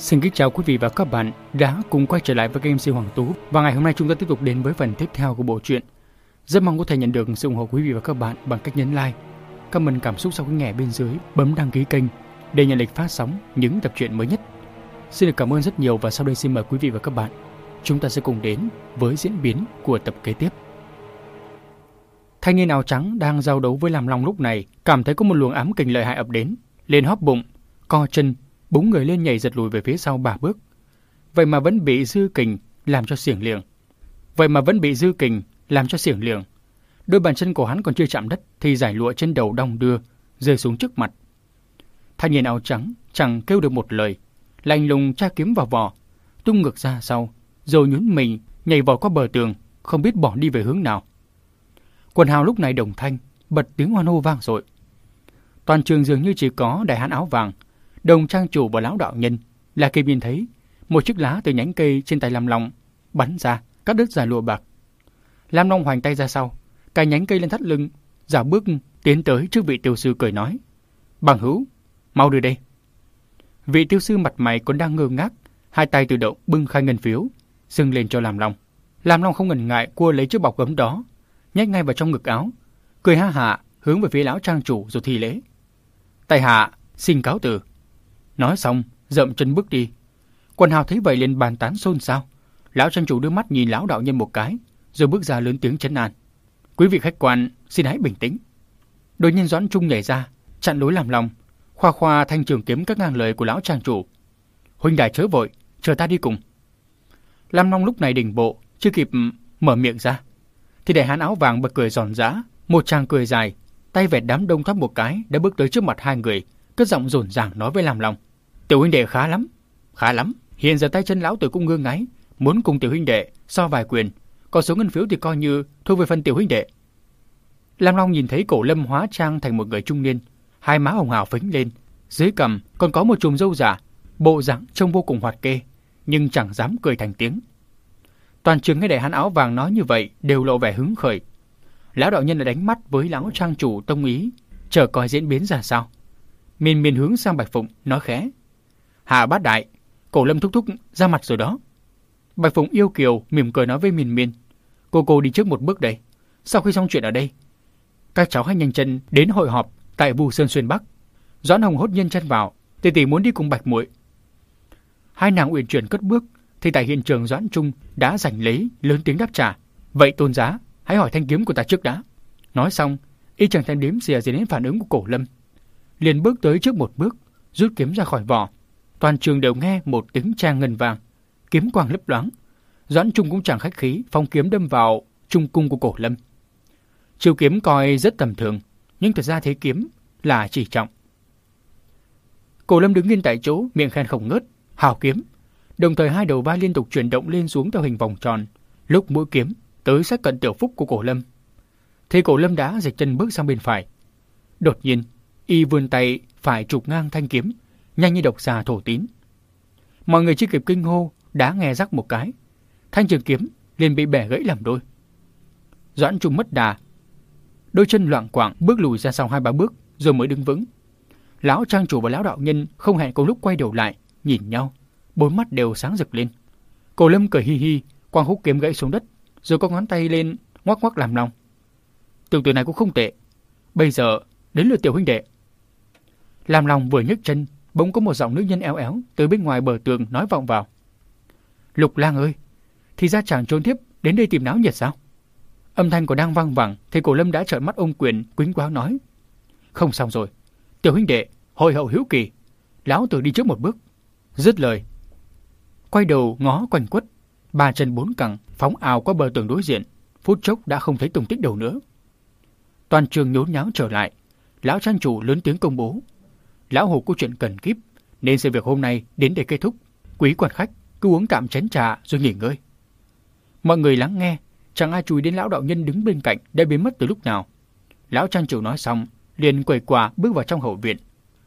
Xin kính chào quý vị và các bạn đã cùng quay trở lại với game MC Hoàng Tú và ngày hôm nay chúng ta tiếp tục đến với phần tiếp theo của bộ truyện. Rất mong có thể nhận được sự ủng hộ quý vị và các bạn bằng cách nhấn like, comment cảm xúc sau khi nghe bên dưới, bấm đăng ký kênh để nhận lịch phát sóng những tập truyện mới nhất. Xin được cảm ơn rất nhiều và sau đây xin mời quý vị và các bạn chúng ta sẽ cùng đến với diễn biến của tập kế tiếp. Thanh niên áo trắng đang giao đấu với làm long lúc này cảm thấy có một luồng ám kình lợi hại ập đến, lên hóp bụng, co chân búng người lên nhảy giật lùi về phía sau ba bước. Vậy mà vẫn bị dư kình làm cho xiềng liệng. Vậy mà vẫn bị dư kình làm cho xiềng liệng. Đôi bàn chân của hắn còn chưa chạm đất thì giải lụa trên đầu đong đưa, rơi xuống trước mặt. Thanh niên áo trắng chẳng kêu được một lời, lạnh lùng tra kiếm vào vỏ, tung ngược ra sau, rồi nhún mình nhảy vào qua bờ tường, không biết bỏ đi về hướng nào. Quần hào lúc này đồng thanh, bật tiếng hoan hô vang dội. Toàn trường dường như chỉ có đại hán áo vàng, đồng trang chủ và lão đạo nhân là kịp nhìn thấy một chiếc lá từ nhánh cây trên tay Lam Long bắn ra, cắt đứt dài lụa bạc. Lam Long hoành tay ra sau, cài nhánh cây lên thắt lưng, giả bước tiến tới trước vị tiêu sư cười nói: "Bằng hữu, mau đưa đây." Vị tiêu sư mặt mày còn đang ngơ ngác, hai tay tự động bưng khai ngân phiếu, dâng lên cho Lam Long. Lam Long không ngần ngại cua lấy chiếc bọc gấm đó, nhét ngay vào trong ngực áo, cười ha hạ hướng về phía lão trang chủ rồi thi lễ. "Tại hạ, xin cáo từ. Nói xong, dậm chân bước đi. Quần hào thấy vậy liền bàn tán xôn xao. Lão trang chủ đưa mắt nhìn lão đạo nhân một cái, rồi bước ra lớn tiếng chấn an. Quý vị khách quan, xin hãy bình tĩnh. Đột nhiên Doãn Trung nhảy ra, chặn lối làm lòng, khoa khoa thanh trường kiếm các ngang lời của lão trang chủ. Huynh đại chớ vội, chờ ta đi cùng. Lam Long lúc này đỉnh bộ, chưa kịp mở miệng ra, thì để hán áo vàng bật cười giòn giã, một chàng cười dài, tay vẹt đám đông thoát một cái đã bước tới trước mặt hai người, cất giọng rồn ràng nói với làm Long. Tiểu huynh đệ khá lắm, khá lắm. Hiện giờ tay chân lão tử cũng ngương ngáy, muốn cùng tiểu huynh đệ so vài quyền, còn số ngân phiếu thì coi như thuộc về phần tiểu huynh đệ. Lam Long nhìn thấy cổ lâm hóa trang thành một người trung niên, hai má hồng hào phính lên, dưới cầm còn có một chùm râu giả, bộ dạng trông vô cùng hoạt kê, nhưng chẳng dám cười thành tiếng. Toàn trường nghe đại hắn áo vàng nói như vậy đều lộ vẻ hứng khởi. Lão đạo nhân đã đánh mắt với lão trang chủ tông ý, chờ coi diễn biến ra sao. Miên miên hướng sang Bạch Phụng, nói khẽ. Hạ bát đại, cổ lâm thúc thúc ra mặt rồi đó. Bạch Phụng yêu kiều, mỉm cười nói với miên miên. Cô cô đi trước một bước đây. Sau khi xong chuyện ở đây, các cháu hãy nhanh chân đến hội họp tại Bù Sơn Xuyên Bắc. Doãn Hồng hốt nhân chân vào, tỷ tỷ muốn đi cùng Bạch Muội. Hai nàng uyển chuyển cất bước, thì tại hiện trường Doãn Trung đã giành lấy lớn tiếng đáp trả. Vậy tôn giá, hãy hỏi thanh kiếm của ta trước đã. Nói xong, y chẳng thèm đếm xìa gì đến phản ứng của cổ lâm liền bước tới trước một bước, rút kiếm ra khỏi vỏ. Toàn trường đều nghe một tiếng trang ngân vàng, kiếm quang lấp loáng. Doãn Trung cũng chẳng khách khí, phong kiếm đâm vào trung cung của cổ lâm. Chiêu kiếm coi rất tầm thường, nhưng thật ra thế kiếm là chỉ trọng. Cổ lâm đứng yên tại chỗ, miệng khen không ngớt, hào kiếm. Đồng thời hai đầu vai liên tục chuyển động lên xuống theo hình vòng tròn, lúc mũi kiếm tới sát cận tiểu phúc của cổ lâm. Thì cổ lâm đã dịch chân bước sang bên phải. Đột nhiên, y vươn tay phải trục ngang thanh kiếm, nhanh như độc xà thổ tín. Mọi người chưa kịp kinh hô, đã nghe rắc một cái. Thanh trường kiếm liền bị bẻ gãy làm đôi. Doãn Trung mất đà, đôi chân loạn quạng bước lùi ra sau hai ba bước rồi mới đứng vững. Lão trang chủ và lão đạo nhân không hẹn cùng lúc quay đầu lại, nhìn nhau, bốn mắt đều sáng rực lên. Cổ Lâm cười hi hi, quang hút kiếm gãy xuống đất, rồi có ngón tay lên ngoắc ngoắc làm lòng. Tưởng tượng này cũng không tệ. Bây giờ đến lượt tiểu huynh đệ. Làm lòng vừa nhấc chân, bỗng có một giọng nữ nhân éo éo từ bên ngoài bờ tường nói vọng vào. Lục lang ơi, thì ra chàng trốn tiếp đến đây tìm náo nhiệt sao? Âm thanh của đang vang vẳng thì cổ lâm đã trợn mắt ôm quyền quýnh quáo nói. Không xong rồi, tiểu huynh đệ, hồi hậu hiếu kỳ, lão tử đi trước một bước. Dứt lời, quay đầu ngó quanh quất, ba chân bốn cẳng phóng ào qua bờ tường đối diện, phút chốc đã không thấy tung tích đầu nữa. Toàn trường nhốn nháo trở lại, lão trang chủ lớn tiếng công bố lão hồ có chuyện cần kíp, nên sự việc hôm nay đến để kết thúc. Quý quan khách cứ uống tạm chén trà rồi nghỉ ngơi. Mọi người lắng nghe, chẳng ai chú đến lão đạo nhân đứng bên cạnh đã biến mất từ lúc nào. Lão trang chủ nói xong, liền quầy quà bước vào trong hậu viện.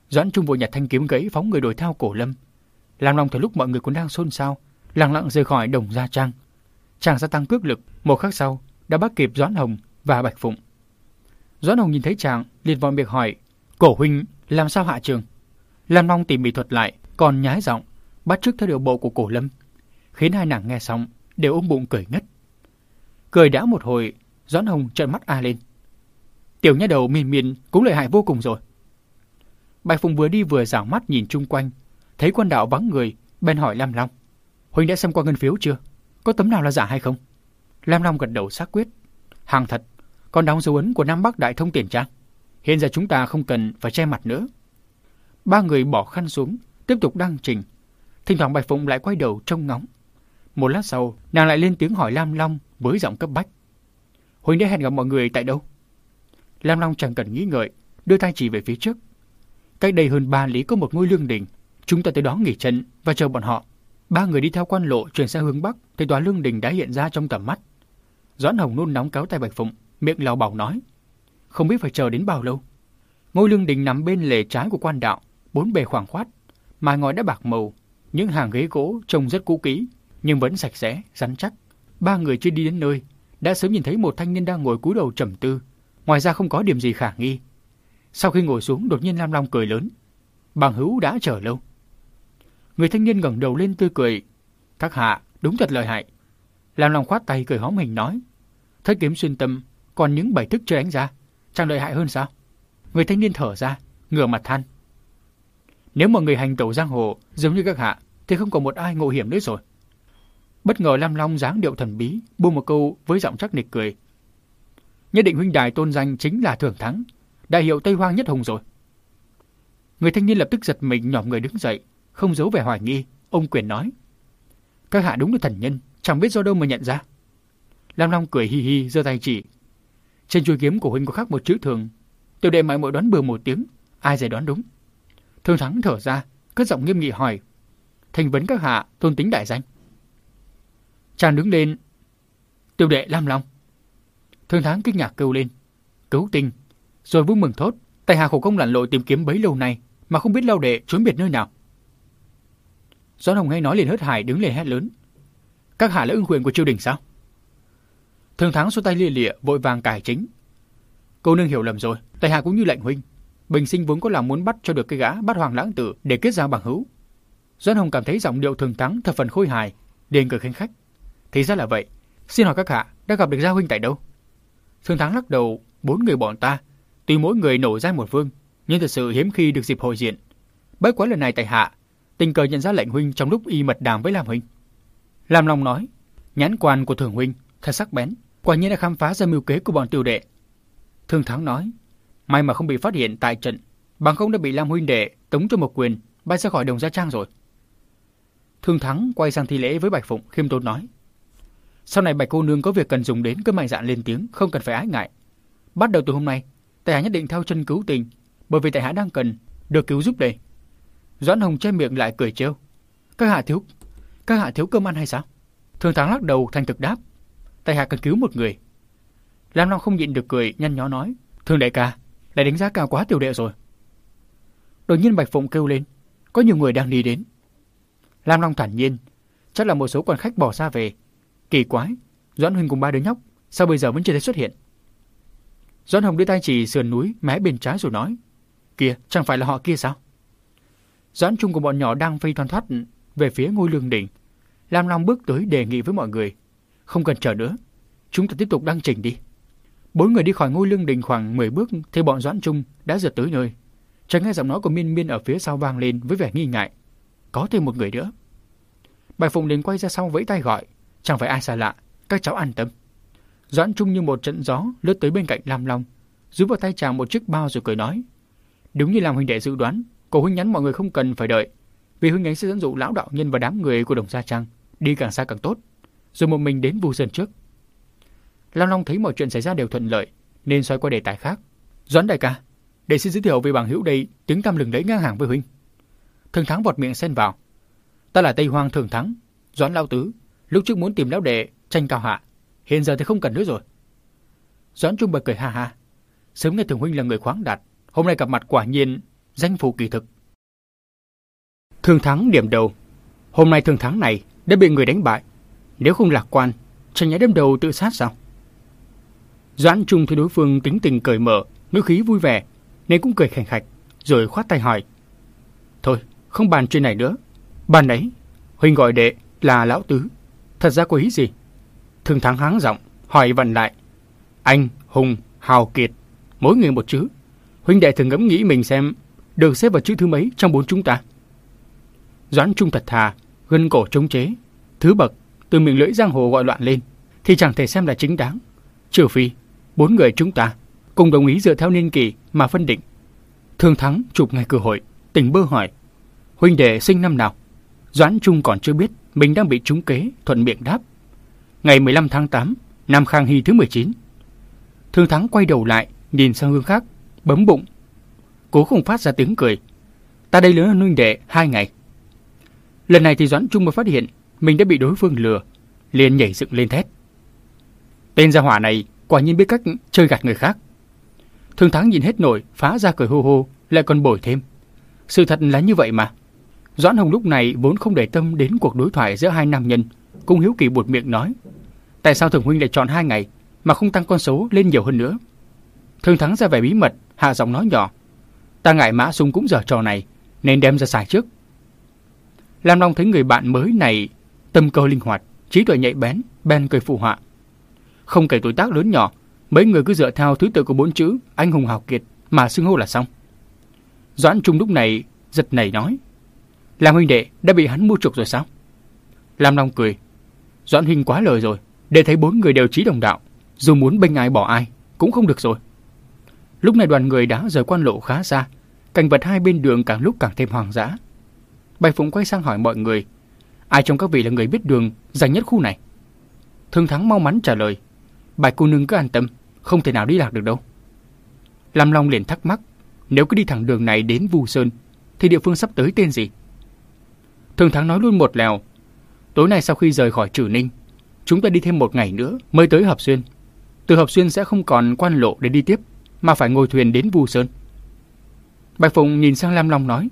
Doãn Trung vội nhặt thanh kiếm gãy phóng người đuổi theo cổ lâm. Làm lòng thời lúc mọi người cũng đang xôn xao, lặng lặng rời khỏi đồng gia trang. Chàng gia tăng cước lực, một khắc sau đã bắt kịp Doãn Hồng và Bạch Phụng. Doãn Hồng nhìn thấy chàng, liền vội miệng hỏi: "Cổ huynh làm sao hạ trường? Lam Long tỉ mỉ thuật lại, còn nhái giọng, bắt chước theo điệu bộ của cổ lâm, khiến hai nàng nghe xong đều ôm bụng cười ngất. Cười đã một hồi, Doãn Hồng trợn mắt a lên. Tiểu nha đầu miên miên cũng lợi hại vô cùng rồi. Bạch Phùng vừa đi vừa giảo mắt nhìn chung quanh, thấy quan đạo vắng người, bên hỏi Lam Long. Huynh đã xem qua ngân phiếu chưa? Có tấm nào là giả hay không? Lam Long gật đầu xác quyết. Hàng thật, còn đóng dấu ấn của Nam Bắc Đại Thông Tiền Trang. Hiện giờ chúng ta không cần phải che mặt nữa. Ba người bỏ khăn xuống, tiếp tục đăng trình. Thỉnh thoảng Bạch Phụng lại quay đầu trông ngóng. Một lát sau, nàng lại lên tiếng hỏi Lam Long với giọng cấp bách. Huỳnh đã hẹn gặp mọi người tại đâu? Lam Long chẳng cần nghĩ ngợi, đưa tay chỉ về phía trước. Cách đây hơn ba lý có một ngôi lương đình. Chúng ta tới đó nghỉ chân và chờ bọn họ. Ba người đi theo quan lộ chuyển sang hướng bắc, thì tòa lương đình đã hiện ra trong tầm mắt. Doãn Hồng nôn nóng kéo tay Bạch Phụng, miệng lào bảo nói. Không biết phải chờ đến bao lâu. Ngôi lương đình nằm bên lề trái của quan đạo, bốn bề khoảng khoát. Mái ngói đã bạc màu, những hàng ghế gỗ trông rất cũ kỹ, nhưng vẫn sạch sẽ, rắn chắc. Ba người chưa đi đến nơi, đã sớm nhìn thấy một thanh niên đang ngồi cúi đầu trầm tư. Ngoài ra không có điểm gì khả nghi. Sau khi ngồi xuống, đột nhiên Lam Long cười lớn. Bằng hữu đã chờ lâu. Người thanh niên ngẩng đầu lên tươi cười. Các hạ, đúng thật lợi hại. Lam Long khoát tay cười hóm hình nói. Thất kiếm xuyên tâm, còn những bài thức chưa đánh ra, chẳng lợi hại hơn sao? Người thanh niên thở ra, ngửa mặt than. Nếu mà người hành tẩu giang hồ giống như các hạ, thì không còn một ai ngộ hiểm nữa rồi. Bất ngờ Lam Long dáng điệu thần bí, buông một câu với giọng chắc nịch cười. Nhất định huynh đài tôn danh chính là thường thắng, đại hiệu Tây Hoang nhất hùng rồi. Người thanh niên lập tức giật mình nhòm người đứng dậy, không giấu vẻ hoài nghi, ông quyền nói. Các hạ đúng là thần nhân, chẳng biết do đâu mà nhận ra. Lam Long cười hi hi, giơ tay chỉ. Trên chuôi kiếm của huynh có khắc một chữ thường. Tiểu đệ mãi mỗi đoán bừa một tiếng, ai dè đoán đúng. Thương Thắng thở ra, cất giọng nghiêm nghị hỏi. Thành vấn các hạ, tôn tính đại danh. Chàng đứng lên. Tiểu đệ Lam Long. Thương Thắng kinh ngạc kêu lên. Cứu tinh. Rồi vui mừng thốt. Tài hạ khổ công lặn lội tìm kiếm bấy lâu nay mà không biết lao đệ trốn biệt nơi nào. Doãn Hồng hay nói liền hớt hải đứng lên hét lớn. Các hạ là ưng quyền của triều đình sao? Thường thắng xua tay lia lịa vội vàng cải chính. Cô nương hiểu lầm rồi, tại hạ cũng như lệnh huynh. Bình sinh vốn có lòng muốn bắt cho được cái gã bắt hoàng lãng tử để kết giao bằng hữu. Doãn Hồng cảm thấy giọng điệu thường thắng thập phần khôi hài, liền cười khinh khách. Thì ra là vậy, xin hỏi các hạ đã gặp được gia huynh tại đâu? Thường thắng lắc đầu, bốn người bọn ta, tuy mỗi người nổi danh một vương, nhưng thật sự hiếm khi được dịp hội diện. Bất quá lần này tại hạ tình cờ nhận ra lệnh huynh trong lúc y mật đàm với Lam huynh. Lam Long nói, nhãn quan của thường huynh thật sắc bén, quả nhiên đã khám phá ra mưu kế của bọn tiểu đệ. Thương Thắng nói, may mà không bị phát hiện tại trận, bằng không đã bị Lam huynh đệ tống cho một quyền bay ra khỏi đồng gia trang rồi. Thương Thắng quay sang thi lễ với Bạch Phụng khiêm tốn nói, sau này Bạch cô nương có việc cần dùng đến cứ mạnh dạn lên tiếng, không cần phải ái ngại. Bắt đầu từ hôm nay, tại hạ nhất định theo chân cứu tình, bởi vì tại hạ đang cần được cứu giúp đây. Doãn Hồng che miệng lại cười trêu. Các hạ thiếu, các hạ thiếu cơm ăn hay sao? Thường Thắng lắc đầu thành thực đáp. Tại hạ cần cứu một người. Lam Long không nhịn được cười, nhăn nhó nói. thương đại ca, lại đánh giá cao quá tiểu đệ rồi. Đột nhiên Bạch Phụng kêu lên. Có nhiều người đang đi đến. Lam Long thản nhiên. Chắc là một số quan khách bỏ xa về. Kỳ quái, Doãn Huynh cùng ba đứa nhóc, sao bây giờ vẫn chưa thấy xuất hiện? Doãn Hồng đưa tay chỉ sườn núi mé bên trái rồi nói. Kìa, chẳng phải là họ kia sao? Doãn Trung của bọn nhỏ đang phi thoăn thoát về phía ngôi lương đỉnh. Lam Long bước tới đề nghị với mọi người. Không cần chờ nữa, chúng ta tiếp tục đăng trình đi. Bốn người đi khỏi ngôi lương đình khoảng 10 bước thì bọn Doãn Trung đã giật tới nơi. Chẳng nghe giọng nói của Miên Miên ở phía sau vang lên với vẻ nghi ngại. Có thêm một người nữa. Bài Phụng liền quay ra sau vẫy tay gọi. Chẳng phải ai xa lạ, các cháu an tâm. Doãn Trung như một trận gió lướt tới bên cạnh Lam Long, rúi vào tay chàng một chiếc bao rồi cười nói. Đúng như làm huynh đệ dự đoán, Cổ huynh nhắn mọi người không cần phải đợi, vì huynh ấy sẽ dẫn dụ lão đạo nhân và đám người của Đồng Gia Trang đi càng xa càng tốt, rồi một mình đến Vu Sơn trước. Long Long thấy mọi chuyện xảy ra đều thuận lợi, nên xoay qua đề tài khác. Doãn đại ca, để xin giới thiệu về bằng hữu đây, tiếng tăm lừng lẫy ngang hàng với huynh. Thường Thắng vọt miệng xen vào. Ta là Tây Hoang Thường Thắng, Doãn Lão Tứ, lúc trước muốn tìm lão đệ tranh cao hạ, hiện giờ thì không cần nữa rồi. Doãn Trung bật cười ha ha. Sớm nghe Thường huynh là người khoáng đạt, hôm nay gặp mặt quả nhiên danh phụ kỳ thực. Thường Thắng điểm đầu. Hôm nay Thường Thắng này đã bị người đánh bại. Nếu không lạc quan, chẳng nhẽ đâm đầu tự sát sao? Doãn Trung thấy đối phương tính tình cởi mở, ngữ khí vui vẻ, nên cũng cười khành khạch, rồi khoát tay hỏi. Thôi, không bàn chuyện này nữa. Ban nấy, huynh gọi đệ là lão tứ, thật ra có ý gì? Thường thắng háng giọng, hỏi vặn lại. Anh, Hùng, Hào Kiệt, mỗi người một chữ. Huynh đệ thường ngẫm nghĩ mình xem được xếp vào chữ thứ mấy trong bốn chúng ta. Doãn Trung thật thà, gân cổ chống chế, thứ bậc từ miệng lưỡi giang hồ gọi loạn lên thì chẳng thể xem là chính đáng. Trừ phi bốn người chúng ta cùng đồng ý dựa theo niên kỷ mà phân định. Thương Thắng chụp ngay cơ hội, tỉnh bơ hỏi: "Huynh đệ sinh năm nào?" Doãn Trung còn chưa biết mình đang bị trúng kế, thuận miệng đáp: "Ngày 15 tháng 8, năm Khang Hy thứ 19." Thương Thắng quay đầu lại, nhìn sang hướng khác, bấm bụng, cố không phát ra tiếng cười. "Ta đây lớn hơn huynh đệ hai ngày." Lần này thì Doãn Trung mới phát hiện mình đã bị đối phương lừa, liền nhảy dựng lên thét. Tên gia hỏa này quả nhiên biết cách chơi gạt người khác. Thương Thắng nhìn hết nổi, phá ra cười hô hô, lại còn bổi thêm. Sự thật là như vậy mà. Doãn Hồng lúc này vốn không để tâm đến cuộc đối thoại giữa hai nam nhân, cung hiếu kỳ buột miệng nói. Tại sao Thường Huynh lại chọn hai ngày, mà không tăng con số lên nhiều hơn nữa? Thương Thắng ra vẻ bí mật, hạ giọng nói nhỏ. Ta ngại mã sung cũng giờ trò này, nên đem ra xài trước. Lam Long thấy người bạn mới này tâm cơ linh hoạt, trí tuệ nhạy bén, Ben cười phụ họa. Không kể tuổi tác lớn nhỏ, mấy người cứ dựa theo thứ tự của bốn chữ anh hùng hào kiệt mà xưng hô là xong. Doãn Trung lúc này giật nảy nói. Lam huynh đệ đã bị hắn mua chuộc rồi sao? Lam Long cười. Doãn huynh quá lời rồi, để thấy bốn người đều trí đồng đạo, dù muốn bênh ai bỏ ai cũng không được rồi. Lúc này đoàn người đã rời quan lộ khá xa, cảnh vật hai bên đường càng lúc càng thêm hoang dã. Bạch Phụng quay sang hỏi mọi người, ai trong các vị là người biết đường dành nhất khu này? Thương Thắng mau mắn trả lời, Bạch cô nương cứ an tâm, không thể nào đi lạc được đâu. Lam Long liền thắc mắc, nếu cứ đi thẳng đường này đến Vu Sơn, thì địa phương sắp tới tên gì? Thương Thắng nói luôn một lèo, tối nay sau khi rời khỏi Trử Ninh, chúng ta đi thêm một ngày nữa mới tới Hợp Xuyên. Từ Hợp Xuyên sẽ không còn quan lộ để đi tiếp, mà phải ngồi thuyền đến Vu Sơn. Bạch Phụng nhìn sang Lam Long nói,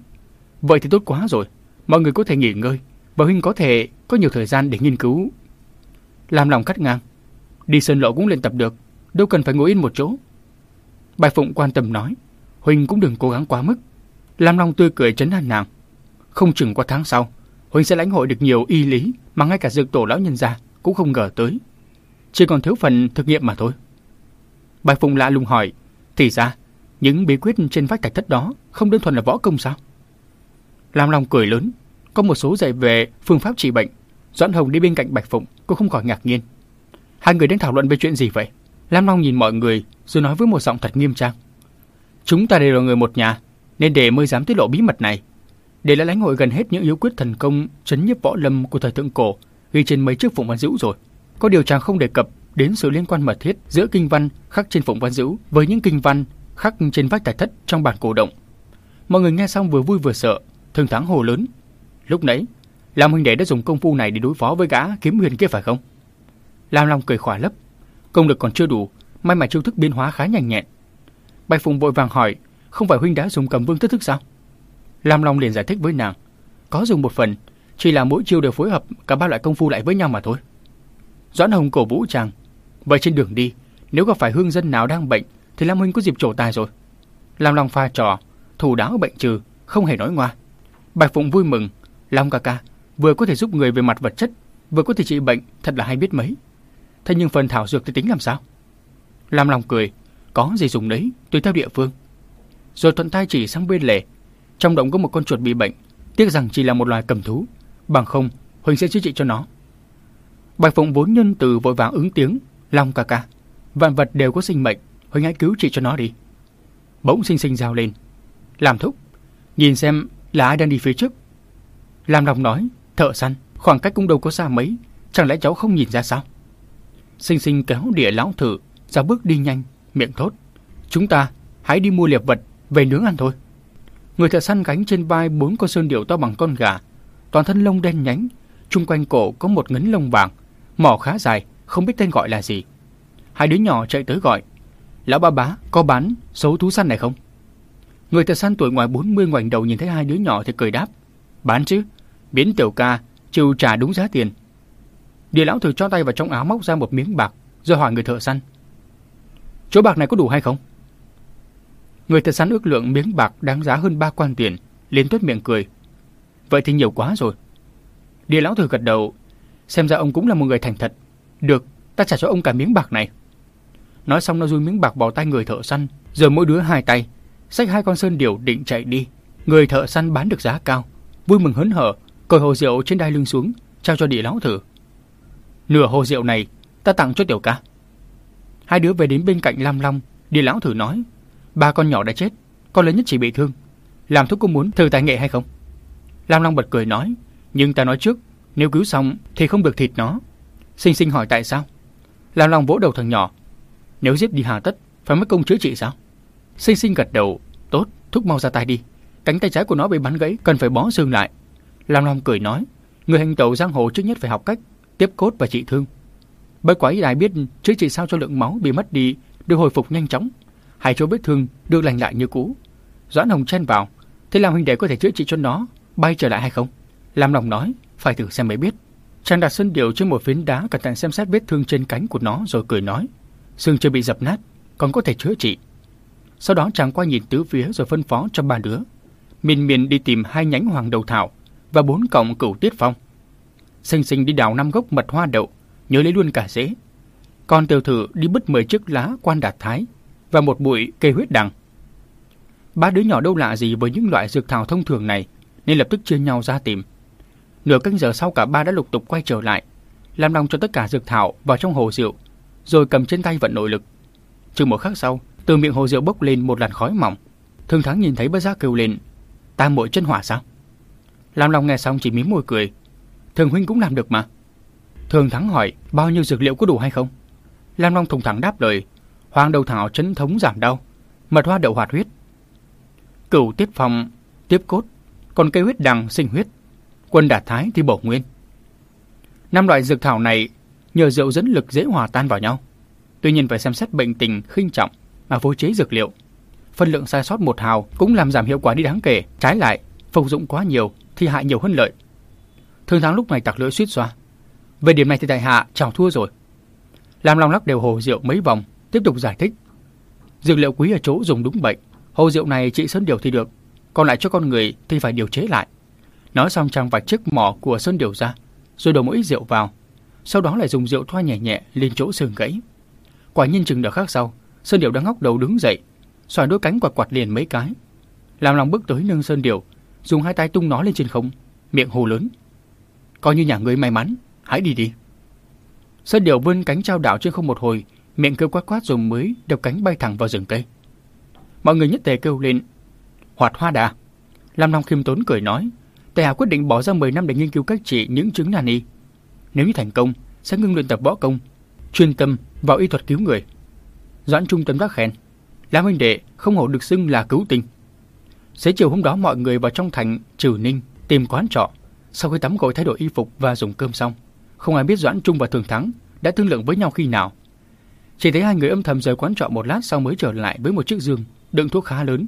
vậy thì tốt quá rồi, mọi người có thể nghỉ ngơi, và huynh có thể có nhiều thời gian để nghiên cứu. làm lòng cắt ngang, đi sơn lộ cũng luyện tập được, đâu cần phải ngồi yên một chỗ. Bạch Phụng quan tâm nói, huynh cũng đừng cố gắng quá mức. làm lòng tươi cười chấn an nàng, không chừng qua tháng sau, huynh sẽ lãnh hội được nhiều y lý mà ngay cả dược tổ lão nhân gia cũng không ngờ tới. Chỉ còn thiếu phần thực nghiệm mà thôi. Bạch Phụng lạ lùng hỏi, thì ra, những bí quyết trên vách thạch thất đó không đơn thuần là võ công sao? Lam Long cười lớn, có một số dạy về phương pháp trị bệnh. Doãn Hồng đi bên cạnh Bạch Phụng, cô không khỏi ngạc nhiên. Hai người đang thảo luận về chuyện gì vậy? Lam Long nhìn mọi người, rồi nói với một giọng thật nghiêm trang. Chúng ta đều là người một nhà, nên để mới dám tiết lộ bí mật này. Để lại lãnh hội gần hết những yếu quyết thần công chấn nhiếp võ lâm của thời thượng cổ ghi trên mấy chiếc phụng văn dữ rồi. Có điều chàng không đề cập đến sự liên quan mật thiết giữa kinh văn khắc trên phụng văn dữ với những kinh văn khắc trên vách tài thất trong bản cổ động. Mọi người nghe xong vừa vui vừa sợ, thường thắng hồ lớn. Lúc nãy, Lam huynh đệ đã dùng công phu này để đối phó với gã kiếm huyền kia phải không? Lam Long cười khỏa lấp, công lực còn chưa đủ, may mà chiêu thức biến hóa khá nhanh nhẹn. Bạch Phùng vội vàng hỏi, không phải huynh đã dùng cầm vương thức thức sao? Lam Long liền giải thích với nàng, có dùng một phần, chỉ là mỗi chiêu đều phối hợp cả ba loại công phu lại với nhau mà thôi. Doãn Hồng cổ vũ chàng, vậy trên đường đi, nếu gặp phải hương dân nào đang bệnh, thì Lam huynh có dịp trổ tài rồi. Lam Long pha trò, thủ đáo bệnh trừ, không hề nói ngoa. Bạch Phụng vui mừng, Long ca ca vừa có thể giúp người về mặt vật chất, vừa có thể trị bệnh, thật là hay biết mấy. Thế nhưng phần thảo dược thì tính làm sao? Lam Long cười, có gì dùng đấy, tùy theo địa phương. Rồi thuận tay chỉ sang bên lề, trong động có một con chuột bị bệnh, tiếc rằng chỉ là một loài cầm thú, bằng không Huỳnh sẽ chữa trị cho nó. Bạch Phụng vốn nhân từ vội vàng ứng tiếng, Long ca ca, vạn vật đều có sinh mệnh, Huỳnh hãy cứu trị cho nó đi. Bỗng sinh sinh giao lên, làm thúc, nhìn xem là ai đang đi phía trước. Lam Long nói, thợ săn, khoảng cách cũng đâu có xa mấy, chẳng lẽ cháu không nhìn ra sao? Sinh sinh kéo địa lão thử, ra bước đi nhanh, miệng thốt. Chúng ta hãy đi mua liệp vật, về nướng ăn thôi. Người thợ săn gánh trên vai bốn con sơn điệu to bằng con gà, toàn thân lông đen nhánh, chung quanh cổ có một ngấn lông vàng, mỏ khá dài, không biết tên gọi là gì. Hai đứa nhỏ chạy tới gọi, lão ba bá có bán số thú săn này không? Người thợ săn tuổi ngoài 40 ngoảnh đầu nhìn thấy hai đứa nhỏ thì cười đáp, bán chứ, biến tiểu ca, chịu trả đúng giá tiền. Địa lão thử cho tay vào trong áo móc ra một miếng bạc, rồi hỏi người thợ săn. Chỗ bạc này có đủ hay không? Người thợ săn ước lượng miếng bạc đáng giá hơn ba quan tiền, liền tuyết miệng cười. Vậy thì nhiều quá rồi. Địa lão thừa gật đầu, xem ra ông cũng là một người thành thật. Được, ta trả cho ông cả miếng bạc này. Nói xong nó rui miếng bạc vào tay người thợ săn, rồi mỗi đứa hai tay, xách hai con sơn điểu định chạy đi. Người thợ săn bán được giá cao, vui mừng hớn hở, cởi hồ rượu trên đai lưng xuống, trao cho địa lão thử. Nửa hồ rượu này ta tặng cho tiểu ca. Hai đứa về đến bên cạnh Lam Long, địa lão thử nói, ba con nhỏ đã chết, con lớn nhất chỉ bị thương. Làm thuốc có muốn thử tài nghệ hay không? Lam Long bật cười nói, nhưng ta nói trước, nếu cứu xong thì không được thịt nó. Sinh sinh hỏi tại sao? Lam Long vỗ đầu thằng nhỏ. Nếu giết đi hà tất, phải mất công chữa trị sao? Sinh sinh gật đầu, tốt, thúc mau ra tay đi. Cánh tay trái của nó bị bắn gãy, cần phải bó xương lại. Lam Long cười nói, người hành tẩu giang hồ trước nhất phải học cách tiếp cốt và trị thương. Bởi quả ý đài biết chữa trị sao cho lượng máu bị mất đi được hồi phục nhanh chóng, hai chỗ vết thương được lành lại như cũ. Doãn Hồng chen vào, thế làm huynh đệ có thể chữa trị cho nó bay trở lại hay không? Lam Long nói, phải thử xem mới biết. Chàng đặt sân điệu trên một phiến đá cẩn thận xem xét vết thương trên cánh của nó rồi cười nói, xương chưa bị dập nát, còn có thể chữa trị. Sau đó chàng qua nhìn tứ phía rồi phân phó cho ba đứa. Miên miền đi tìm hai nhánh hoàng đầu thảo và bốn cọng cửu tiết phong. Sinh sinh đi đào năm gốc mật hoa đậu, nhớ lấy luôn cả rễ. Còn tiểu thử đi bứt 10 chiếc lá quan đạt thái và một bụi cây huyết đằng. Ba đứa nhỏ đâu lạ gì với những loại dược thảo thông thường này, nên lập tức chia nhau ra tìm. Nửa canh giờ sau cả ba đã lục tục quay trở lại, làm lòng cho tất cả dược thảo vào trong hồ rượu, rồi cầm trên tay vận nội lực. Chừng một khắc sau, từ miệng hồ rượu bốc lên một làn khói mỏng. Thương Thắng nhìn thấy bất giác kêu lên, ta muội chân hỏa sao? Lam Long nghe xong chỉ mím môi cười. Thường huynh cũng làm được mà. Thường Thắng hỏi bao nhiêu dược liệu có đủ hay không? Lam Long thùng thẳng đáp lời, hoàng đầu thảo chấn thống giảm đau, mật hoa đậu hoạt huyết, cửu tiết phong tiếp cốt, còn cây huyết đằng sinh huyết, quân đả thái thì bổ nguyên. Năm loại dược thảo này nhờ rượu dẫn lực dễ hòa tan vào nhau. Tuy nhiên phải xem xét bệnh tình khinh trọng mà phối chế dược liệu. Phân lượng sai sót một hào cũng làm giảm hiệu quả đi đáng kể. Trái lại, phục dụng quá nhiều thì hại nhiều hơn lợi. Thương thắng lúc này tặc lưỡi suýt xoa. Về điểm này thì đại hạ chào thua rồi. Làm lòng lắc đều hồ rượu mấy vòng, tiếp tục giải thích. Dược liệu quý ở chỗ dùng đúng bệnh. Hồ rượu này chỉ sơn điều thì được, còn lại cho con người thì phải điều chế lại. Nói xong chàng vạch chiếc mỏ của sơn điều ra, rồi đổ mỗi rượu vào. Sau đó lại dùng rượu thoa nhẹ nhẹ lên chỗ xương gãy. Quả nhiên chừng đã khác sau, sơn điều đang ngóc đầu đứng dậy, xoài đôi cánh quạt quạt liền mấy cái. Làm lòng bước tới nâng sơn điều, dùng hai tay tung nó lên trên không, miệng hồ lớn. Coi như nhà ngươi may mắn, hãy đi đi. Sơn điều vươn cánh trao đảo trên không một hồi, miệng kêu quát quát rồi mới đập cánh bay thẳng vào rừng cây. Mọi người nhất tề kêu lên, hoạt hoa đà. Lam Long khiêm tốn cười nói, Tề Hà quyết định bỏ ra 10 năm để nghiên cứu cách trị những chứng nan y. Nếu như thành công, sẽ ngưng luyện tập võ công, chuyên tâm vào y thuật cứu người. Doãn Trung tâm đắc khen, Lam huynh đệ không hổ được xưng là cứu tinh. Xế chiều hôm đó mọi người vào trong thành Trừ Ninh tìm quán trọ. Sau khi tắm gội thay đổi y phục và dùng cơm xong, không ai biết Doãn Trung và Thường Thắng đã thương lượng với nhau khi nào. Chỉ thấy hai người âm thầm rời quán trọ một lát sau mới trở lại với một chiếc giường đựng thuốc khá lớn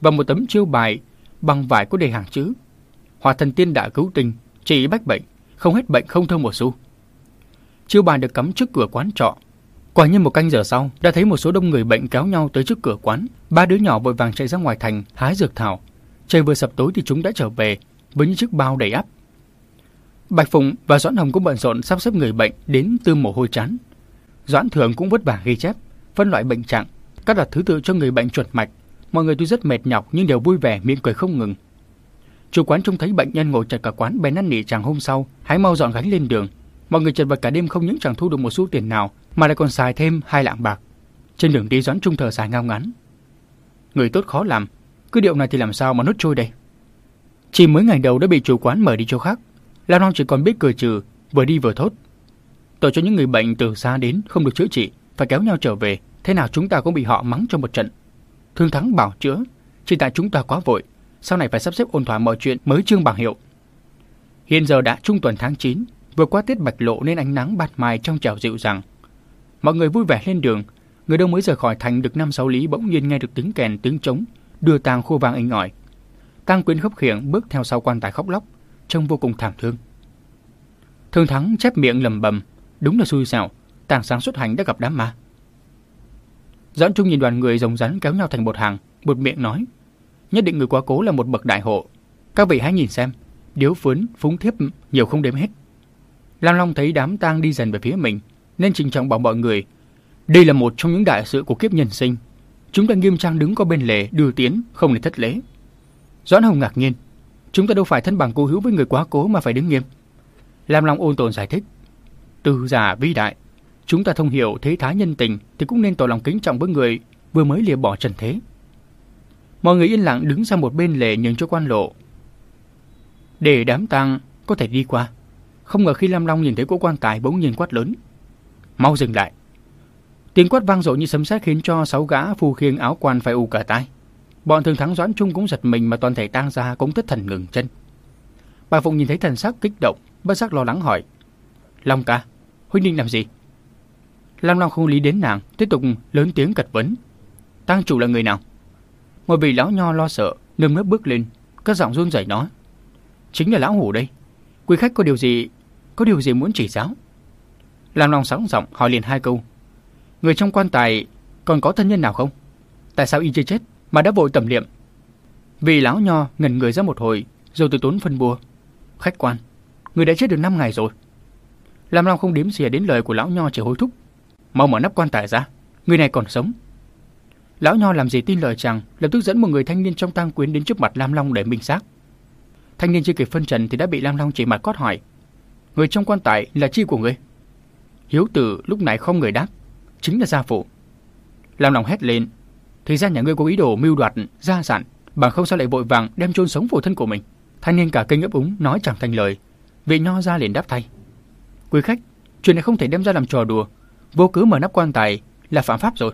và một tấm chiêu bài bằng vải có đề hàng chữ Hòa thần tiên đã cứu tình, trị bách bệnh, không hết bệnh không thơm một xu. Chiêu bài được cắm trước cửa quán trọ. Quả nhiên một canh giờ sau, đã thấy một số đông người bệnh kéo nhau tới trước cửa quán. Ba đứa nhỏ vội vàng chạy ra ngoài thành hái dược thảo. Trời vừa sập tối thì chúng đã trở về với những chiếc bao đầy ắp. Bạch Phụng và Doãn Hồng cũng bận rộn sắp xếp người bệnh đến tư mồ hôi chán. Doãn Thường cũng vất vả ghi chép, phân loại bệnh trạng, các đặt thứ tự cho người bệnh chuẩn mạch. Mọi người tuy rất mệt nhọc nhưng đều vui vẻ miệng cười không ngừng. Chủ quán trông thấy bệnh nhân ngồi chật cả quán bèn năn nỉ chàng hôm sau hãy mau dọn gánh lên đường. Mọi người chật vật cả đêm không những chẳng thu được một xu tiền nào mà lại còn xài thêm hai lạng bạc. Trên đường đi Doãn Trung thờ xài ngao ngắn. Người tốt khó làm, cứ điệu này thì làm sao mà nốt trôi đây. Chỉ mới ngày đầu đã bị chủ quán mời đi chỗ khác, la Long chỉ còn biết cười trừ, vừa đi vừa thốt. Tội cho những người bệnh từ xa đến không được chữa trị, phải kéo nhau trở về, thế nào chúng ta cũng bị họ mắng trong một trận. Thương Thắng bảo chữa, chỉ tại chúng ta quá vội, sau này phải sắp xếp ôn thỏa mọi chuyện mới trương bảng hiệu. Hiện giờ đã trung tuần tháng 9, vừa qua tiết bạch lộ nên ánh nắng bạt mài trong trào dịu dàng. Mọi người vui vẻ lên đường, người đâu mới rời khỏi thành được năm sáu lý bỗng nhiên nghe được tiếng kèn tiếng trống đưa tang khô vang inh ỏi. Tang Quyến khóc khiển bước theo sau quan tài khóc lóc, trông vô cùng thảm thương. Thương Thắng chép miệng lầm bầm, đúng là xui xẻo, tàng sáng xuất hành đã gặp đám ma. Doãn Trung nhìn đoàn người rồng rắn kéo nhau thành một hàng, một miệng nói: nhất định người quá cố là một bậc đại hộ. Các vị hãy nhìn xem, điếu phướn, phúng thiếp nhiều không đếm hết. Lam Long thấy đám tang đi dần về phía mình, nên trình trọng bảo mọi người, đây là một trong những đại sự của kiếp nhân sinh. Chúng ta nghiêm trang đứng có bên lề đưa tiến, không để thất lễ. Doãn Hồng ngạc nhiên, chúng ta đâu phải thân bằng cô hữu với người quá cố mà phải đứng nghiêm. Lam Long ôn tồn giải thích, từ già vĩ đại, chúng ta thông hiểu thế thái nhân tình thì cũng nên tỏ lòng kính trọng với người vừa mới lìa bỏ trần thế. Mọi người yên lặng đứng sang một bên lề nhường cho quan lộ. Để đám tang có thể đi qua. Không ngờ khi Lam Long nhìn thấy cỗ quan tài bỗng nhiên quát lớn. Mau dừng lại. Tiếng quát vang dội như sấm sét khiến cho sáu gã phù khiêng áo quan phải ù cả tai. Bọn thường thắng Doãn Trung cũng giật mình mà toàn thể tang ra cũng thất thần ngừng chân. Bà Phụng nhìn thấy thần sắc kích động, bất giác lo lắng hỏi: "Long ca, huynh định làm gì?" Lam Long không lý đến nàng, tiếp tục lớn tiếng cật vấn: "Tang chủ là người nào?" Một vị lão nho lo sợ, nơm nớp bước lên, cất giọng run rẩy nói: "Chính là lão hủ đây. Quý khách có điều gì, có điều gì muốn chỉ giáo?" Lam Long sẵn giọng hỏi liền hai câu: Người trong quan tài còn có thân nhân nào không? Tại sao y chưa chết mà đã vội tẩm liệm? Vì lão nho ngẩn người ra một hồi rồi từ tốn phân bua. Khách quan, người đã chết được 5 ngày rồi. Lam Long không đếm xỉa đến lời của lão nho chỉ hối thúc. Mau mở nắp quan tài ra, người này còn sống. Lão nho làm gì tin lời chàng, lập tức dẫn một người thanh niên trong tang quyến đến trước mặt Lam Long để minh xác. Thanh niên chưa kịp phân trần thì đã bị Lam Long chỉ mặt quát hỏi: "Người trong quan tài là chi của ngươi?" Hiếu Tử lúc này không người đáp, chính là gia phụ. Lam Long hét lên, thì ra nhà ngươi có ý đồ mưu đoạt gia sản, bằng không sao lại vội vàng đem chôn sống phụ thân của mình. Thanh niên cả kinh ấp úng nói chẳng thành lời, vị nho ra liền đáp thay. Quý khách, chuyện này không thể đem ra làm trò đùa, vô cớ mở nắp quan tài là phạm pháp rồi.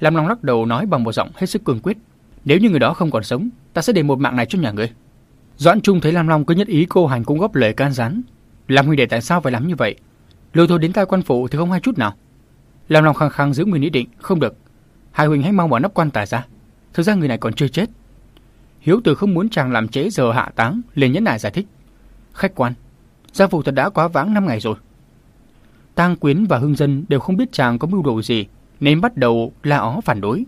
Lam Long lắc đầu nói bằng một giọng hết sức cường quyết, nếu như người đó không còn sống, ta sẽ để một mạng này cho nhà ngươi. Doãn Trung thấy Lam Long cứ nhất ý cô hành cũng góp lời can gián. Lam huynh đệ tại sao phải làm như vậy? Lôi thôi đến tai quan phụ thì không hay chút nào. Lam Long khăng khăng giữ nguyên ý định, không được. Hai huynh hãy mau bỏ nắp quan tài ra. Thực ra người này còn chưa chết. Hiếu Từ không muốn chàng làm trễ giờ hạ táng, liền nhấn nại giải thích. Khách quan, gia phụ thật đã quá vãng 5 ngày rồi. Tang Quyến và Hương Dân đều không biết chàng có mưu đồ gì, nên bắt đầu la ó phản đối.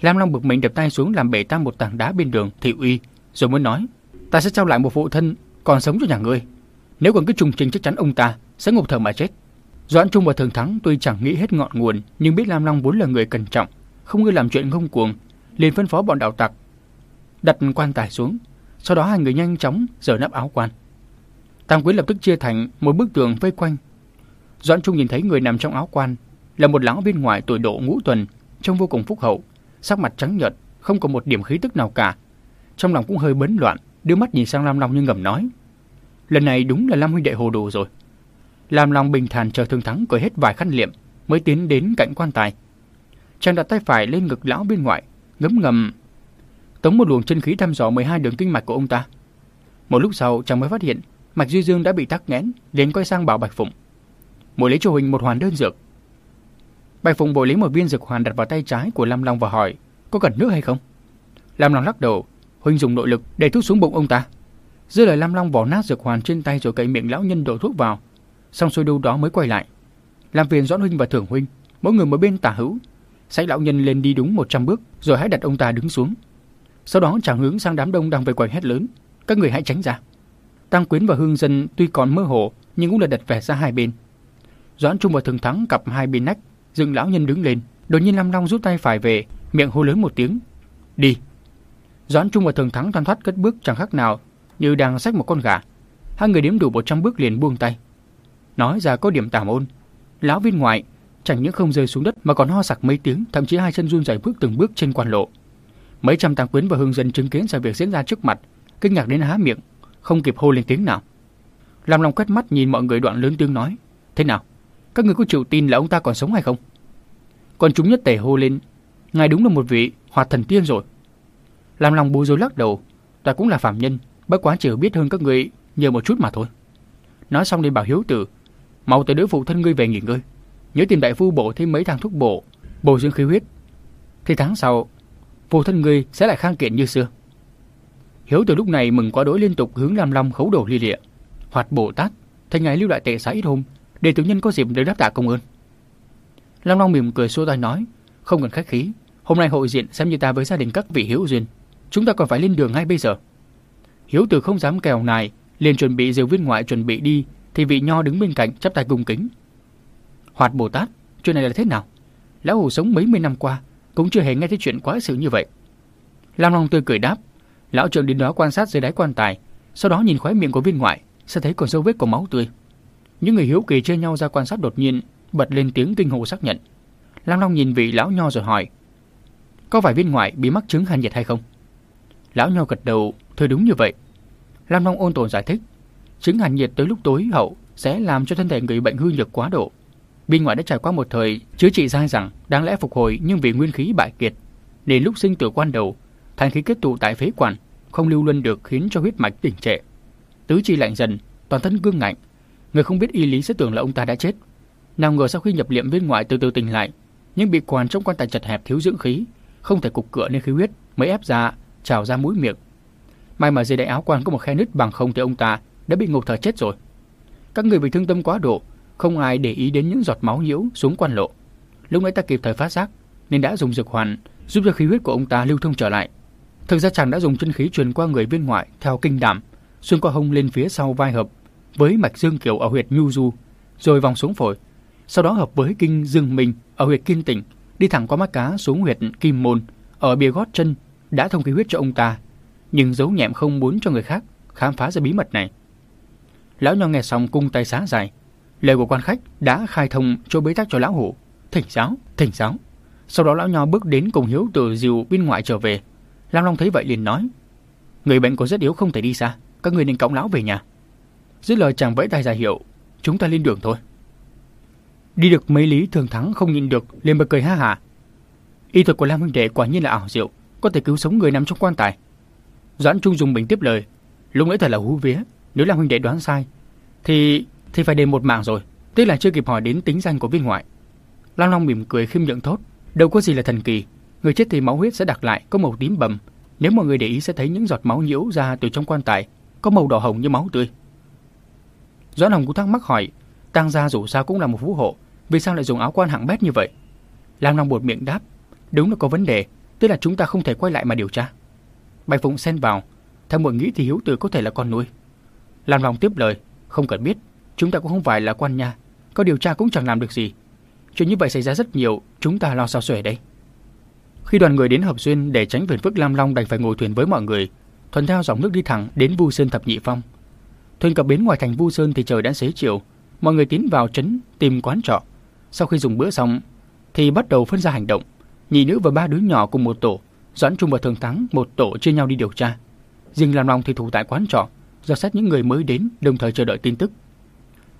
Lam Long bực mình đập tay xuống làm bể tan một tảng đá bên đường thị uy, rồi mới nói: "Ta sẽ trao lại một phụ thân còn sống cho nhà ngươi. Nếu còn cứ trùng trình chắc chắn ông ta sẽ ngục thở mà chết." Doãn Trung và Thường Thắng tuy chẳng nghĩ hết ngọn nguồn, nhưng biết Lam Long vốn là người cẩn trọng, không ưa làm chuyện ngông cuồng, liền phân phó bọn đạo tặc đặt quan tài xuống. Sau đó hai người nhanh chóng dở nắp áo quan. Tam Quý lập tức chia thành một bức tường vây quanh. Doãn Trung nhìn thấy người nằm trong áo quan là một lão viên ngoại tuổi độ ngũ tuần, trông vô cùng phúc hậu, sắc mặt trắng nhợt, không có một điểm khí tức nào cả. Trong lòng cũng hơi bấn loạn, đưa mắt nhìn sang Lam Long như ngầm nói: "Lần này đúng là Lam huynh đệ hồ đồ rồi." Làm lòng bình thản chờ thương thắng cởi hết vài khăn liệm mới tiến đến cạnh quan tài. Chàng đặt tay phải lên ngực lão bên ngoài, ngấm ngầm tống một luồng chân khí thăm dò 12 đường kinh mạch của ông ta. Một lúc sau chàng mới phát hiện mạch duy dương đã bị tắc nghẽn, liền quay sang bảo Bạch Phụng. Mỗi lấy cho huynh một hoàn đơn dược. Bạch Phụng bội lấy một viên dược hoàn đặt vào tay trái của Lam Long và hỏi, có cần nước hay không? Lam Long lắc đầu, huynh dùng nội lực để thuốc xuống bụng ông ta. dưới lời Lam Long bỏ nát dược hoàn trên tay rồi cậy miệng lão nhân đổ thuốc vào, xong xuôi đâu đó mới quay lại. Làm phiền Doãn huynh và Thưởng huynh, mỗi người một bên tả hữu, sách lão nhân lên đi đúng 100 bước, rồi hãy đặt ông ta đứng xuống. Sau đó chàng hướng sang đám đông đang vây quanh hét lớn, các người hãy tránh ra. Tăng Quyến và Hương Dân tuy còn mơ hồ, nhưng cũng là đặt vẻ ra hai bên. Doãn Trung và Thường Thắng cặp hai bên nách, dựng lão nhân đứng lên, đột nhiên Lam Long rút tay phải về, miệng hô lớn một tiếng, đi. Doãn Trung và Thường Thắng thoăn thoắt cất bước chẳng khác nào như đang xách một con gà. Hai người đếm đủ 100 bước liền buông tay. Nói ra có điểm tà môn. Lão viên ngoại chẳng những không rơi xuống đất mà còn ho sặc mấy tiếng, thậm chí hai chân run rẩy bước từng bước trên quan lộ. Mấy trăm tăng quyến và hương dân chứng kiến sự việc diễn ra trước mặt, kinh ngạc đến há miệng, không kịp hô lên tiếng nào. làm lòng quét mắt nhìn mọi người đoạn lớn tiếng nói, thế nào, các người có chịu tin là ông ta còn sống hay không? Còn chúng nhất tề hô lên, ngài đúng là một vị hoạt thần tiên rồi. làm lòng bối rối lắc đầu, ta cũng là phạm nhân, bất quá chỉ biết hơn các người nhiều một chút mà thôi. Nói xong đi bảo Hiếu Tử, mau tới đối phụ thân ngươi về nghỉ ngơi. Nhớ tìm đại phu bổ thêm mấy thang thuốc bổ, bổ dưỡng khí huyết. Thì tháng sau, phụ thân ngươi sẽ lại khang kiện như xưa. Hiếu từ lúc này mừng quá đỗi liên tục hướng nam Long khấu đồ ly lịa. Hoạt Bồ Tát, thành ngày lưu lại tệ xã ít hôm, để tiểu nhân có dịp để đáp tạ công ơn. Long Long mỉm cười xua tay nói, không cần khách khí, hôm nay hội diện xem như ta với gia đình các vị hiếu duyên, chúng ta còn phải lên đường ngay bây giờ. Hiếu tử không dám kèo này liền chuẩn bị diều viên ngoại chuẩn bị đi, thì vị nho đứng bên cạnh chắp tay cung kính. Hoạt Bồ Tát, chuyện này là thế nào? Lão Hủ sống mấy mươi năm qua, cũng chưa hề nghe thấy chuyện quá sự như vậy. Lam Long tươi cười đáp, lão trưởng đến đó quan sát dưới đáy quan tài, sau đó nhìn khóe miệng của viên ngoại, sẽ thấy còn dấu vết của máu tươi. Những người hiếu kỳ chơi nhau ra quan sát đột nhiên bật lên tiếng kinh hồ xác nhận. Lam Long nhìn vị lão nho rồi hỏi, có phải viên ngoại bị mắc chứng hàn nhiệt hay không? Lão nho gật đầu, thôi đúng như vậy. Lam Long ôn tồn giải thích, chứng hàn nhiệt tới lúc tối hậu sẽ làm cho thân thể người bệnh hư nhược quá độ. Bên ngoại đã trải qua một thời chữa trị dai rằng đáng lẽ phục hồi nhưng vì nguyên khí bại kiệt, nên lúc sinh tử quan đầu, thành khí kết tụ tại phế quản, không lưu luân được khiến cho huyết mạch đình trệ. Tứ chi lạnh dần, toàn thân gương ngạnh, người không biết y lý sẽ tưởng là ông ta đã chết. Nào ngờ sau khi nhập liệm bên ngoại từ từ tỉnh lại, nhưng bị quản trong quan tài chật hẹp thiếu dưỡng khí, không thể cục cửa nên khí huyết mới ép ra trào ra mũi miệng. May mà dưới đại áo quan có một khe nứt bằng không thì ông ta đã bị ngục thở chết rồi. Các người bị thương tâm quá độ, không ai để ý đến những giọt máu nhiễu xuống quan lộ. Lúc nãy ta kịp thời phát giác nên đã dùng dược hoàn giúp cho khí huyết của ông ta lưu thông trở lại. Thực ra chàng đã dùng chân khí truyền qua người bên ngoài theo kinh đảm, xuyên qua hông lên phía sau vai hợp với mạch dương kiều ở huyệt nhu du, rồi vòng xuống phổi. Sau đó hợp với kinh dương minh ở huyệt kim tỉnh, đi thẳng qua mắt cá xuống huyệt kim môn ở bìa gót chân đã thông khí huyết cho ông ta, nhưng giấu nhẹm không muốn cho người khác khám phá ra bí mật này. Lão nho nghe xong cung tay xá dài, lời của quan khách đã khai thông chỗ bế tắc cho lão hủ, thỉnh giáo, thỉnh giáo. Sau đó lão nho bước đến cùng hiếu từ diều bên ngoại trở về. Lam Long thấy vậy liền nói, người bệnh có rất yếu không thể đi xa, các người nên cõng lão về nhà. Dứt lời chàng vẫy tay ra hiệu, chúng ta lên đường thôi. Đi được mấy lý thường thắng không nhịn được, liền bật cười ha hả. Y thuật của Lam huynh đệ quả nhiên là ảo diệu, có thể cứu sống người nằm trong quan tài. Doãn Trung dùng bình tiếp lời, lúc ấy thật là hú vía, nếu là huynh đệ đoán sai, thì thì phải đền một mạng rồi. Tức là chưa kịp hỏi đến tính danh của viên ngoại. long Long mỉm cười khiêm nhượng thốt, đâu có gì là thần kỳ, người chết thì máu huyết sẽ đặc lại có màu tím bầm, nếu mọi người để ý sẽ thấy những giọt máu nhiễu ra từ trong quan tài, có màu đỏ hồng như máu tươi. Doãn Hồng cũng thắc mắc hỏi, Tăng gia dù sao cũng là một phú hộ, vì sao lại dùng áo quan hạng bét như vậy? long Long buột miệng đáp, đúng là có vấn đề, tức là chúng ta không thể quay lại mà điều tra. Bạch Phụng xen vào, theo mọi nghĩ thì Hiếu Tử có thể là con nuôi làm lòng tiếp lời, không cần biết, chúng ta cũng không phải là quan nha, có điều tra cũng chẳng làm được gì. Chuyện như vậy xảy ra rất nhiều, chúng ta lo sao xuể đây. Khi đoàn người đến Hợp Xuyên để tránh phiền phức Lam Long đành phải ngồi thuyền với mọi người, thuận theo dòng nước đi thẳng đến Vu Sơn Thập Nhị Phong. Thuyền cập bến ngoài thành Vu Sơn thì trời đã xế chiều, mọi người tiến vào trấn tìm quán trọ. Sau khi dùng bữa xong thì bắt đầu phân ra hành động. Nhị nữ và ba đứa nhỏ cùng một tổ, Doãn Trung và Thường Thắng một tổ chia nhau đi điều tra. Riêng Lam Long thì thủ tại quán trọ, dò xét những người mới đến, đồng thời chờ đợi tin tức.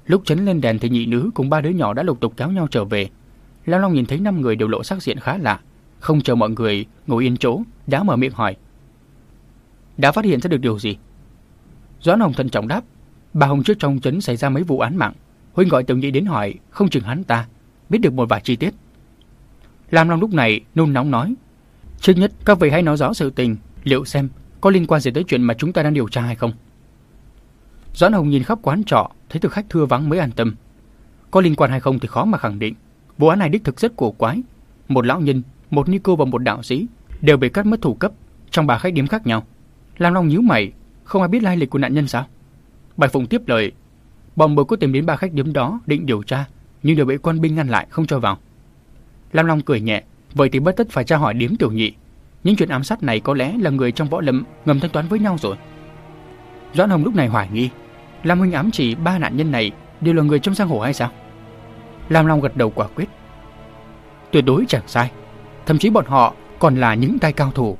Lúc chấn lên đèn thì nhị nữ cùng ba đứa nhỏ đã lục tục kéo nhau trở về. Lam Long nhìn thấy năm người đều lộ sắc diện khá lạ, không chờ mọi người ngồi yên chỗ, đã mở miệng hỏi. Đã phát hiện ra được điều gì? Doãn Hồng thận trọng đáp, bà Hồng trước trong chấn xảy ra mấy vụ án mạng, huynh gọi Tiểu Nhị đến hỏi, không chừng hắn ta biết được một vài chi tiết. Lam Long lúc này nôn nóng nói, trước nhất các vị hãy nói rõ sự tình, liệu xem có liên quan gì tới chuyện mà chúng ta đang điều tra hay không. Doãn Hồng nhìn khắp quán trọ, thấy thực khách thưa vắng mới an tâm. Có liên quan hay không thì khó mà khẳng định. Vụ án này đích thực rất cổ quái. Một lão nhân, một ni cô và một đạo sĩ đều bị cắt mất thủ cấp trong ba khách điểm khác nhau. Lam Long nhíu mày, không ai biết lai lịch của nạn nhân sao? Bạch Phụng tiếp lời, bọn bờ có tìm đến ba khách điểm đó định điều tra, nhưng đều bị quân binh ngăn lại không cho vào. Lam Long cười nhẹ, vậy thì bất tất phải tra hỏi điểm tiểu nhị. Những chuyện ám sát này có lẽ là người trong võ lâm ngầm thanh toán với nhau rồi. Doãn Hồng lúc này hoài nghi, Lam huynh ám chỉ ba nạn nhân này đều là người trong giang hồ hay sao? Lam Long gật đầu quả quyết. Tuyệt đối chẳng sai, thậm chí bọn họ còn là những tay cao thủ